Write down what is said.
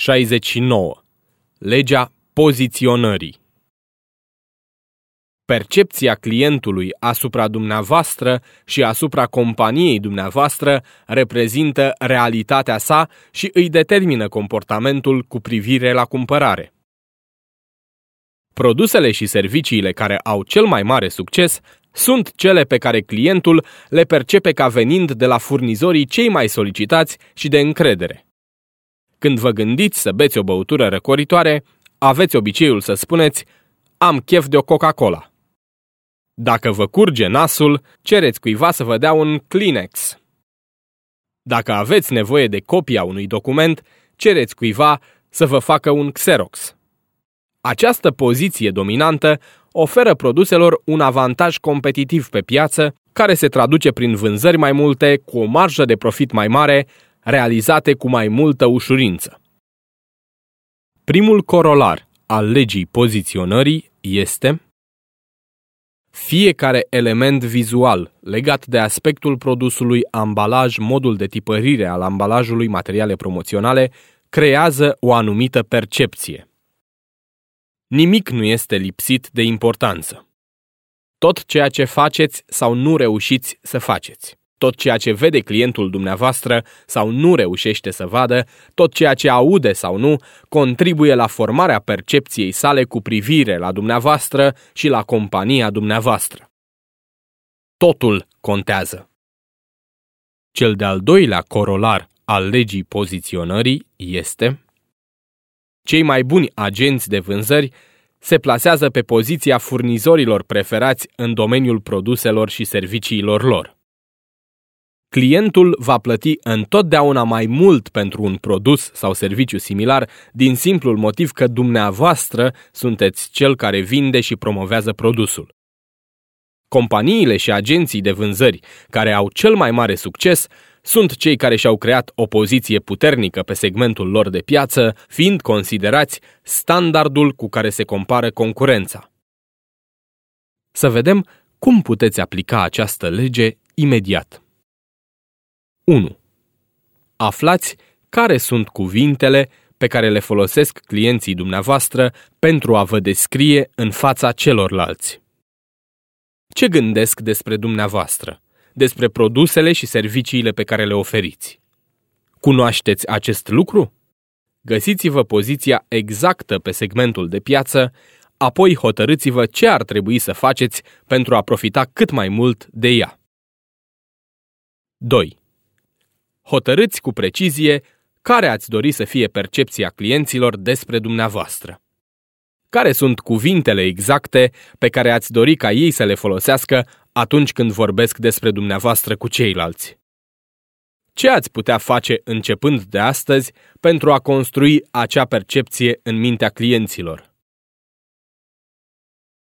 69. Legea poziționării Percepția clientului asupra dumneavoastră și asupra companiei dumneavoastră reprezintă realitatea sa și îi determină comportamentul cu privire la cumpărare. Produsele și serviciile care au cel mai mare succes sunt cele pe care clientul le percepe ca venind de la furnizorii cei mai solicitați și de încredere. Când vă gândiți să beți o băutură răcoritoare, aveți obiceiul să spuneți am chef de o Coca-Cola. Dacă vă curge nasul, cereți cuiva să vă dea un Kleenex. Dacă aveți nevoie de copia unui document, cereți cuiva să vă facă un Xerox. Această poziție dominantă oferă produselor un avantaj competitiv pe piață, care se traduce prin vânzări mai multe, cu o marjă de profit mai mare, realizate cu mai multă ușurință. Primul corolar al legii poziționării este fiecare element vizual legat de aspectul produsului, ambalaj, modul de tipărire al ambalajului, materiale promoționale, creează o anumită percepție. Nimic nu este lipsit de importanță. Tot ceea ce faceți sau nu reușiți să faceți, tot ceea ce vede clientul dumneavoastră sau nu reușește să vadă, tot ceea ce aude sau nu, contribuie la formarea percepției sale cu privire la dumneavoastră și la compania dumneavoastră. Totul contează. Cel de-al doilea corolar al legii poziționării este cei mai buni agenți de vânzări se plasează pe poziția furnizorilor preferați în domeniul produselor și serviciilor lor. Clientul va plăti întotdeauna mai mult pentru un produs sau serviciu similar din simplul motiv că dumneavoastră sunteți cel care vinde și promovează produsul. Companiile și agenții de vânzări care au cel mai mare succes sunt cei care și-au creat o poziție puternică pe segmentul lor de piață, fiind considerați standardul cu care se compară concurența. Să vedem cum puteți aplica această lege imediat. 1. Aflați care sunt cuvintele pe care le folosesc clienții dumneavoastră pentru a vă descrie în fața celorlalți. Ce gândesc despre dumneavoastră? despre produsele și serviciile pe care le oferiți. Cunoașteți acest lucru? Găsiți-vă poziția exactă pe segmentul de piață, apoi hotărâți-vă ce ar trebui să faceți pentru a profita cât mai mult de ea. 2. Hotărâți cu precizie care ați dori să fie percepția clienților despre dumneavoastră. Care sunt cuvintele exacte pe care ați dori ca ei să le folosească atunci când vorbesc despre dumneavoastră cu ceilalți? Ce ați putea face începând de astăzi pentru a construi acea percepție în mintea clienților?